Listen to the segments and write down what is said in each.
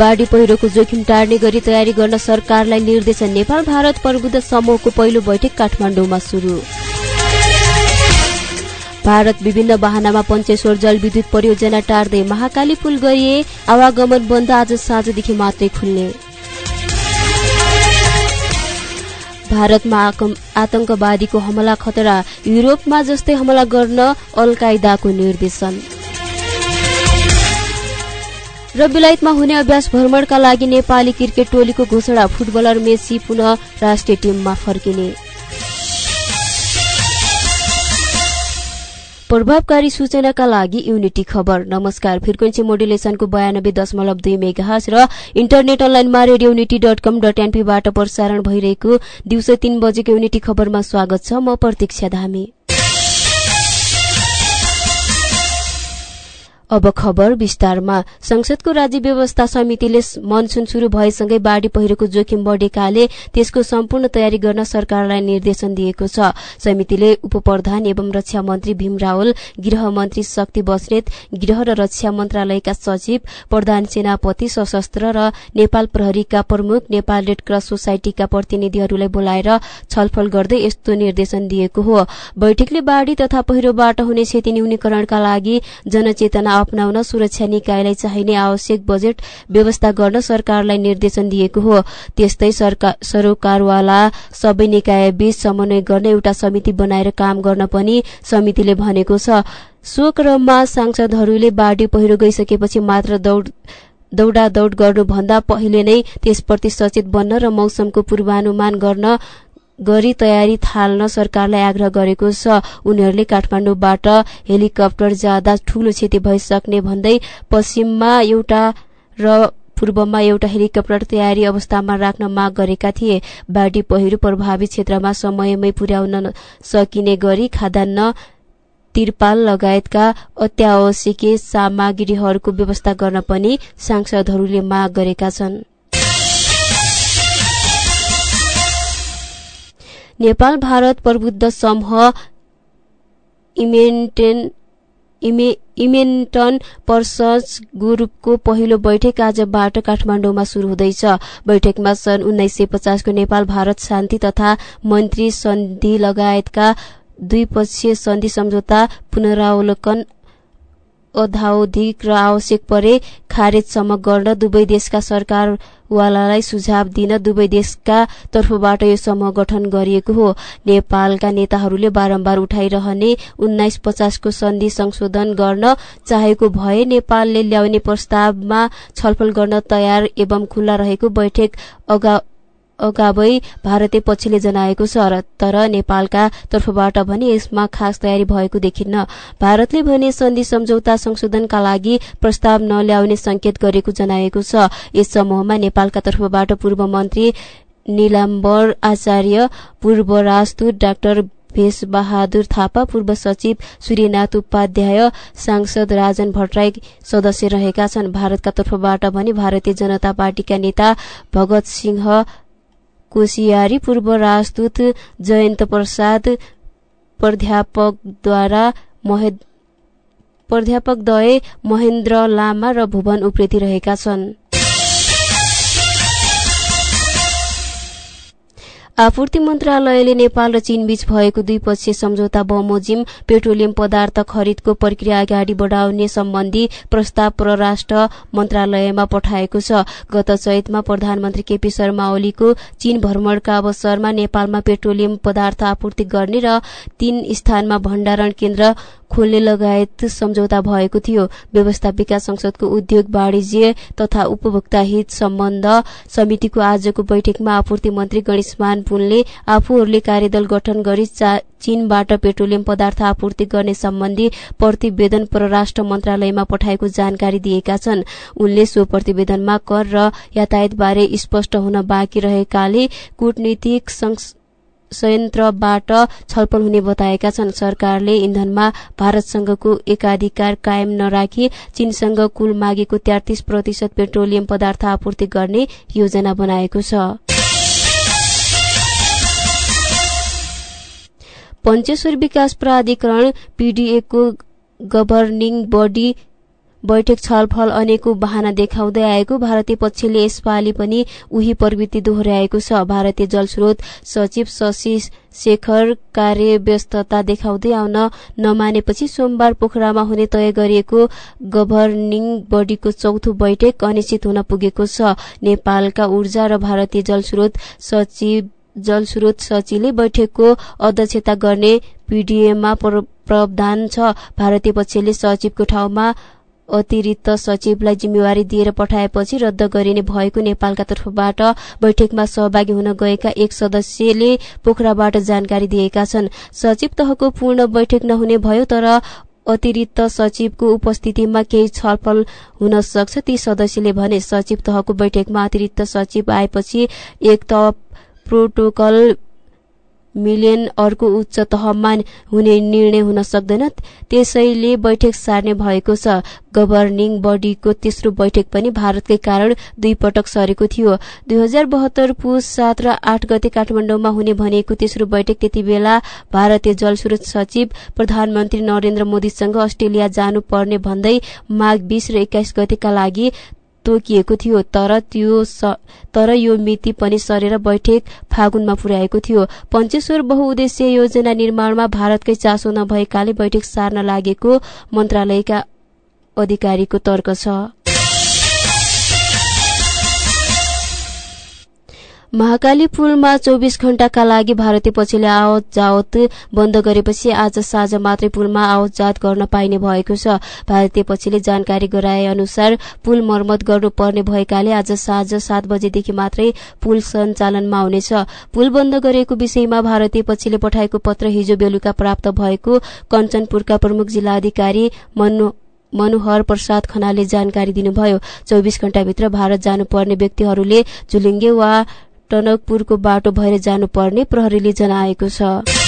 बाढी पहिरोको जोखिम टार्ने गरी तयारी गर्न सरकारलाई निर्देशन नेपाल भारत प्रबुद्ध समूहको पहिलो बैठक काठमाडौँमा शुरू भारत विभिन्न वाहनामा पञ्चेश्वर जलविद्युत परियोजना टार्दै महाकाली पुल गरिए आवागमन बन्द आज साँझदेखि मात्रै खुल्ने। भारतमा आतंकवादीको हमला खतरा युरोपमा जस्तै हमला गर्न अल कायदाको निर्देशन। र बेलायतमा हुने अभ्यास भ्रमणका लागि नेपाली क्रिकेट टोलीको घोषणा फुटबलर मेसी पुनः राष्ट्रिय टिममा फर्किने। प्रभावकारी सूचनाका लागि युनिटी खबर। नमस्कार फ्रिक्वेन्सी मोडुलेसनको बयानब्बे दशमलव दुई मेगाहस र इन्टरनेट अनलाइनमा radio unity dot com dot एनपीबाट प्रसारण भइरहेको दिउँसो तीन बजेको युनिटी खबरमा स्वागत छ। म प्रतीक्षा धामी। अब खबर विस्तारमा। संसदको राज्य व्यवस्था समितिले मनसुन शुरू भएसँगै बाढ़ी पहिरोको जोखिम बढ़ेकाले त्यसको सम्पूर्ण तयारी गर्न सरकारलाई निर्देशन दिएको छ। समितिले उपप्रधान एवं रक्षा मन्त्री भीम रावल गृह मन्त्री शक्ति बस्नेत गृह र रक्षा मन्त्रालयका सचिव प्रधान सेनापति सशस्त्र र नेपाल प्रहरीका प्रमुख नेपाल रेड क्रस सोसाइटीका प्रतिनिधिहरूलाई बोलाएर छलफल गर्दै यस्तो निर्देशन दिएको हो। बैठकले बाढ़ी तथा पहिरोबाट हुने क्षति न्यूनीकरणका लागि जनचेतना अप्नाउन सुरक्षा निकायलाई चाहिने आवश्यक बजेट व्यवस्था गर्न सरकारलाई निर्देशन दिएको हो। त्यस्तै सरोकारवाला सबै निकाय बीच समन्वय गर्न एउटा समिति बनाएर काम गर्न पनि समितिले भनेको छ। सो क्रममा सांसदहरूले बाढ़ी पहिरो गइसकेपछि मात्र दौड दौडा दौड गर्नुभन्दा पहिले नै त्यसप्रति सचेत बन्न र मौसमको पूर्वानुमान गर्न गरी तयारी थाल्न सरकारलाई आग्रह गरेको छ। उनीहरूले काठमाडौँबाट हेलिकप्टर जाँदा ठूलो क्षति भइसक्ने भन्दै पश्चिममा एउटा र पूर्वमा एउटा हेलिकप्टर तयारी अवस्थामा राख्न माग गरेका थिए। बाढ़ी पहिरो प्रभावित क्षेत्रमा समयमै पुर्याउन सकिने गरी खाद्यान्न तिरपाल लगायतका अत्यावश्यकीय सामग्रीहरूको व्यवस्था गर्न पनि सांसदहरूले माग गरेका छन्। नेपाल भारत प्रबुद्ध समूह इमेन्टेन इमेन्टन पर्सस ग्रुपको पहिलो बैठक आजबाट काठमाडौँमा शुरू हुँदैछ। बैठकमा सन् उन्नाइस सय पचासको नेपाल भारत शान्ति तथा मन्त्री सन्धि लगायतका द्विपक्षीय सन्धि सम्झौता पुनरावलोकन अधावधिक र आवश्यक परे खारेजसम्म गर्न दुवै देशका सरकारवालालाई सुझाव दिन दुवै देशका तर्फबाट यो समूह गठन गरिएको हो। नेपालका नेताहरूले बारम्बार उठाइरहने उन्नाइस पचासको सन्धि संशोधन गर्न चाहेको भए नेपालले ल्याउने प्रस्तावमा छलफल गर्न तयार एवं खुल्ला रहेको बैठक अगावै भारतीय पक्षले जनाएको छ तर नेपालका तर्फबाट भने यसमा खास तयारी भएको देखिन्न। भारतले भने सन्धि सम्झौता संशोधनका लागि प्रस्ताव नल्याउने संकेत गरेको जनाएको छ। यस समूहमा नेपालका तर्फबाट पूर्व मन्त्री निलाम्बर आचार्य पूर्व राजदूत डाक्टर भेष बहादुर थापा पूर्व सचिव सूर्यनाथ उपाध्याय सांसद राजन भट्टराई सदस्य रहेका छन्। भारतका तर्फबाट भने भारतीय जनता पार्टीका नेता भगत सिंह कोशियारी पूर्व राजदूत जयन्त प्रसाद प्राध्यापकद्वारा प्राध्यापकद्वय महेन्द्र लामा र भुवन उप्रेती रहेका छन्। आपूर्ति मन्त्रालयले नेपाल र चीनबीच भएको द्विपक्षीय सम्झौता बमोजिम पेट्रोलियम पदार्थ खरिदको प्रक्रिया अगाडि बढाउने सम्बन्धी प्रस्ताव परराष्ट्र मन्त्रालयमा पठाएको छ। गत चैतमा प्रधानमन्त्री केपी शर्मा ओलीको चीन भ्रमणका अवसरमा नेपालमा पेट्रोलियम पदार्थ आपूर्ति गर्ने र तीन स्थानमा भण्डारण केन्द्र खोल्ने लगायत सम्झौता भएको थियो। व्यवस्थापिका संसदको उद्योग वाणिज्य तथा उपभोक्ता हित सम्बन्ध समितिको आजको बैठकमा आपूर्ति मन्त्री गणेशमान पुनले आफूहरूले कार्यदल गठन गरी चीनबाट पेट्रोलियम पदार्थ आपूर्ति गर्ने सम्बन्धी प्रतिवेदन परराष्ट्र मन्त्रालयमा पठाएको जानकारी दिएका छन्। उनले सो प्रतिवेदनमा कर र यातायातबारे स्पष्ट हुन बाँकी रहेकाले कूटनीतिक संयन्त्रबाट छलफल हुने बताएका छन्। सरकारले इन्धनमा भारतसँगको एकाधिकार कायम नराखी चीनसँग कुल मागेको तेत्तीस प्रतिशत पेट्रोलियम पदार्थ आपूर्ति गर्ने योजना बनाएको छ। पञ्चेश्वर विकास प्राधिकरण पीडीएको गभर्निङ बडी बैठक छलफल अनेकौं बहाना देखाउँदै आएको। भारतीय पक्षले यसपालि पनि उही प्रवृत्ति दोहोर्याएको छ। भारतीय जलस्रोत सचिव शशि शेखर कार्यव्यस्तता देखाउँदै आउन नमानेपछि सोमबार पोखरामा हुने तय गरिएको गभर्निङ बडीको चौथो बैठक अनिश्चित हुन पुगेको छ। नेपालका ऊर्जा र भारतीय जलस्रोत सचिव जलस्रोत सचिवले बैठकको अध्यक्षता गर्ने पीडीएममा प्रावधान छ। भारतीय पक्षले सचिवको ठाउँमा अतिरिक्त सचिवलाई जिम्मेवारी दिएर पठाएपछि रद्द गरिने भएको नेपालका तर्फबाट बैठकमा सहभागी हुन गएका एक सदस्यले पोखराबाट जानकारी दिएका छन्। सचिव तहको पूर्ण बैठक नहुने भयो तर अतिरिक्त सचिवको उपस्थितिमा केही छलफल हुन सक्छ। ती सदस्यले भने सचिव तहको बैठकमा अतिरिक्त सचिव आएपछि एक त प्रोटोकल मिलियन अर्को उच्च तहमा हुने निर्णय हुन सक्दैन। त्यसैले बैठक सार्ने भएको छ। गभर्निङ बडीको तेस्रो बैठक पनि भारतकै कारण दुई पटक सरेको थियो। दुई हजार बहत्तर पुस सात र आठ गते काठमाडौँमा हुने भनेको तेस्रो बैठक त्यति बेला भारतीय जलस्रोत सचिव प्रधानमन्त्री नरेन्द्र मोदीसँग अस्ट्रेलिया जानुपर्ने भन्दै माघ बीस र एक्काइस गतेका लागि तोकिएको थियो। तर त्यो तर यो मिति पनि सरेर बैठक फागुनमा पुर्याएको थियो। पञ्चेश्वर बहुउद्देश्य योजना निर्माणमा भारतकै चासो नभएकाले बैठक सार्न लागेको मन्त्रालयका अधिकारीको तर्क छ। महाकाली पुलमा चौबिस घण्टाका लागि भारतीय पक्षले आवत जावत बन्द गरेपछि आज साँझ मात्रै पुलमा आवत जात गर्न पाइने भएको छ। भारतीय पक्षले जानकारी गराए अनुसार पुल मर्मत गर्नुपर्ने भएकाले आज साँझ सात बजेदेखि मात्रै पुल सञ्चालनमा हुनेछ पुल बन्द गरेको विषयमा भारतीय पक्षले पठाएको पत्र हिजो बेलुका प्राप्त भएको कञ्चनपुरका प्रमुख जिल्लाधिकारी मनु मनोहर प्रसाद खनाले जानकारी दिनुभयो। चौबिस घण्टाभित्र भारत जानुपर्ने व्यक्तिहरूले झुलिङ्गे वा टनकपुरको बाटो भएर जानुपर्ने प्रहरीले जनाएको छ।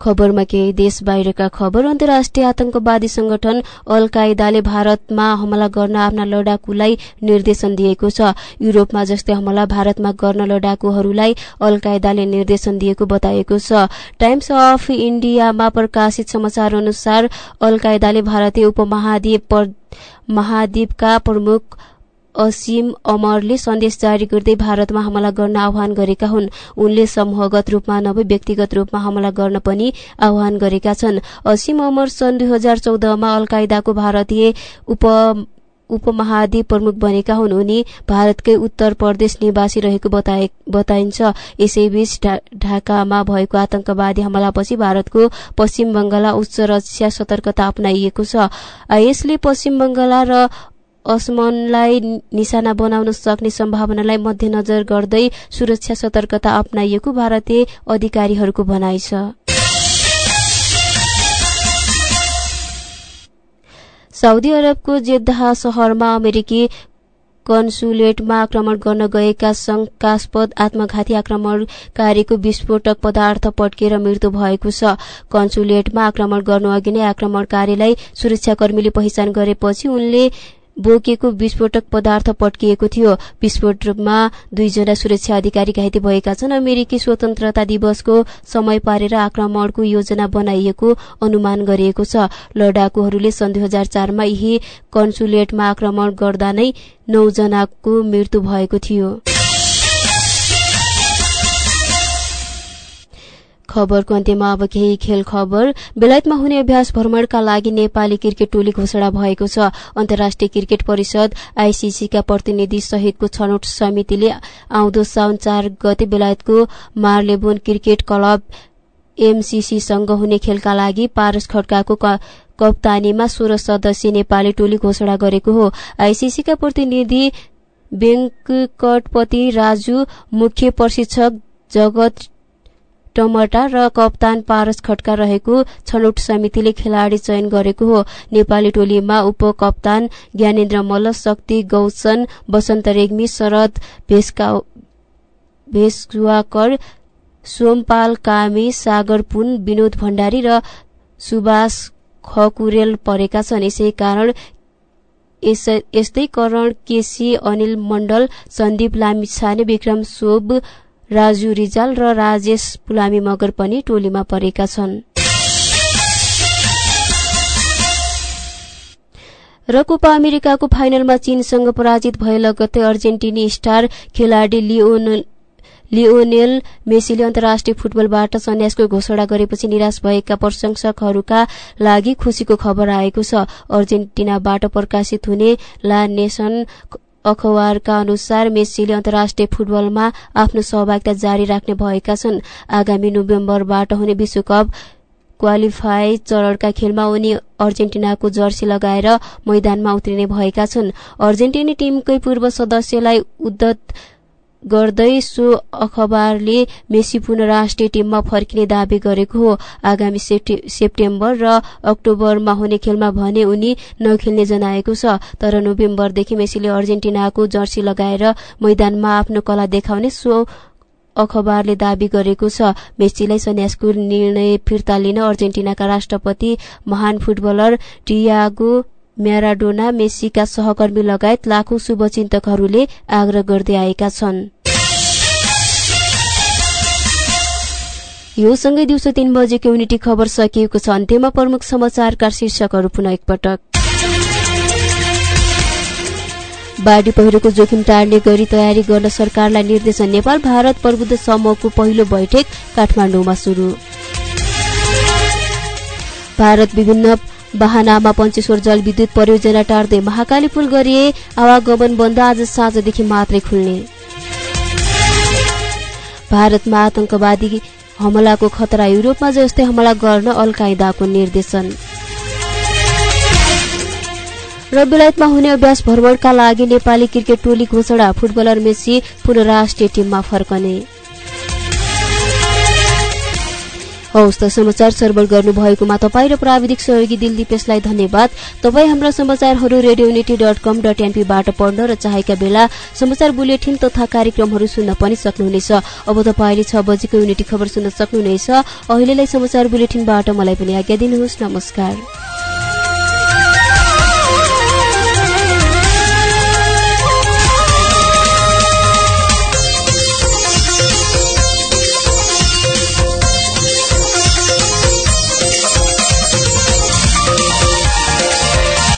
खबरमा केही देश बाहिरका खबर अन्तर्राष्ट्रिय आतंकवादी संगठन अल कायदाले भारतमा हमला गर्न आफ्ना लडाकुलाई निर्देशन दिएको छ। युरोपमा जस्तै हमला भारतमा गर्न लडाकुहरूलाई अल कायदाले निर्देशन दिएको बताएको छ। टाइम्स अफ इण्डियामा प्रकाशित समाचार अनुसार अल कायदाले भारतीय उपमहाद्वीप महाद्वीपका प्रमुख असीम अमरले सन्देश जारी गर्दै भारतमा हमला गर्न आह्वान गरेका हुन्। उनले समूहगत रूपमा नभई व्यक्तिगत रूपमा हमला गर्न पनि आह्वान गरेका छन्। असीम अमर सन् दुई हजार चौधमा अलकायदाको भारतीय उप उपमहाद्वीप प्रमुख बनेका हुन्। उनी भारतकै उत्तर प्रदेश निवासी रहेको बताइन्छ। यसैबीच ढाकामा भएको आतंकवादी हमलापछि भारतको पश्चिम बंगाल उच्च रक्षा सतर्कता अप्नाइएको छ। यसले पश्चिम बंगाल र असमनलाई निशाना बनाउन सक्ने सम्भावनालाई मध्यनजर गर्दै सुरक्षा सतर्कता अप्नाइएको भारतीय अधिकारीहरूको भनाइ छ। साउदी अरबको जेद्दाह शहरमा अमेरिकी कन्सुलेटमा आक्रमण गर्न गएका शंकास्पद आत्मघाती आक्रमणकारीको विस्फोटक पदार्थ पड्केर मृत्यु भएको छ। कन्सुलेटमा आक्रमण गर्नु अघि नै आक्रमणकारीलाई सुरक्षाकर्मीले पहिचान गरेपछि उनले बोकेको विस्फोटक पदार्थ पट्किएको थियो। विस्फोटमा दुईजना सुरक्षा अधिकारी घाइते भएका छन्। अमेरिकी स्वतन्त्रता दिवसको समय पारेर आक्रमणको योजना बनाइएको अनुमान गरिएको छ। लडाकुहरूले सन् दुई हजार चारमा यही कन्सुलेटमा आक्रमण गर्दा नै नौजनाको मृत्यु भएको थियो। खबरको अन्त्यमा अब केही खेल खबर। बेलायतमा हुने अभ्यास भ्रमणका लागि नेपाली क्रिकेट टोली घोषणा भएको छ। अन्तर्राष्ट्रिय क्रिकेट परिषद आईसीसीका प्रतिनिधि सहितको छनौट समितिले आउँदो साउन चार गते बेलायतको मार्लेबोन क्रिकेट क्लब एमसीसीसँग हुने खेलका लागि पारस खड्काको कप्तानीमा सोह्र सदस्यीय नेपाली टोली घोषणा गरेको हो। आईसीसीका प्रतिनिधि वेङ्कटपति राजु मुख्य प्रशिक्षक जगत टमटा र कप्तान पारस खड्का रहेको छनौट समितिले खेलाड़ी चयन गरेको हो। नेपाली टोलीमा उप कप्तान ज्ञानेन्द्र मल्ल शक्ति गौचन वसन्त रेग्मी शरद भेषवाकर सोमपाल कामी सागर पुन विनोद भण्डारी र सुभाष खकुरेल परेका छन्। यसै कारण यस्तै करण केसी अनिल मण्डल सन्दीप लामिछाने विक्रम शोभ राजु रिजाल र राजेश पुलामी मगर पनि टोलीमा परेका छन्। र कोपा अमेरिकाको फाइनलमा चीनसँग पराजित भए लगत्तै अर्जेन्टिनी स्टार खेलाडी लिओन लियोनेल मेसीले अन्तर्राष्ट्रिय फुटबलबाट सन्यासको घोषणा गरेपछि निराश भएका प्रशंसकहरूका लागि खुशीको खबर आएको छ। अर्जेन्टिनाबाट प्रकाशित हुने ला नेसन अखबारका अनुसार मेसीले अन्तर्राष्ट्रिय फुटबलमा आफ्नो सहभागिता जारी राख्ने भएका छन्। आगामी नोभेम्बरबाट हुने विश्वकप क्वालिफाई चरणका खेलमा उनी अर्जेन्टिनाको जर्सी लगाएर मैदानमा उत्रिने भएका छन्। अर्जेन्टिनी टीमकै पूर्व सदस्यलाई उद्धत गर्दै सो अखबारले मेसी पुनः राष्ट्रिय टीममा फर्किने दावी गरेको हो। आगामी सेप्टेम्बर र अक्टोबरमा हुने खेलमा भने उनी नखेल्ने जनाएको छ। तर नोभेम्बरदेखि मेसीले अर्जेन्टिनाको जर्सी लगाएर मैदानमा आफ्नो कला देखाउने सो अखबारले दावी गरेको छ। मेस्सीलाई सन्यासको निर्णय फिर्ता लिन अर्जेन्टिनाका राष्ट्रपति महान फुटबलर टियागो म्याराडोना मेस्सीका सहकर्मी लगायत लाखौं शुभचिन्तकहरूले आग्रह गर्दै आएका छन्। यो सँगै दिउँसो तीन बजेको युनिटी खबर सकिएको छ। अन्त्यमा प्रमुख समाचारका शीर्षकहरू पुनः एकपटक। बाढ़ी पहिरोको जोखिम टार्ने गरी तयारी गर्न सरकारलाई निर्देशन। नेपाल भारत प्रबुद्ध समूहको पहिलो बैठक काठमाडौँमा शुरू भारत विभिन्न वाहनामा पञ्चेश्वर जलविद्युत परियोजना टार्दै महाकाली पुल गरिए आवागमन बन्द आज साँझदेखि मात्रै खुल्ने। भारतमा आतंकवादी हमलाको खतरा युरोपमा जस्तै हमला गर्न अल कायदाको निर्देशन। र बेलायतमा हुने अभ्यास भ्रमणका लागि नेपाली क्रिकेट टोली घोषणा फुटबलर मेसी पुनः राष्ट्रिय टिममा फर्कने। हौस् त समाचार सर्वल गर्नुभएकोमा तपाईँ र प्राविधिक सहयोगी दिलदीपेशलाई धन्यवाद। तपाईँ हाम्रा समाचारहरू radio unity dot com dot एनपीबाट पढ्न र चाहेका बेला समाचार बुलेटिन तथा कार्यक्रमहरू सुन्न पनि सक्नुहुनेछ। अब तपाईँले छ बजेको युनिटी खबर सुन्न सक्नुहुनेछ। अहिलेलाई समाचार बुलेटिनबाट मलाई पनि आज्ञा दिनुहोस्। नमस्कार।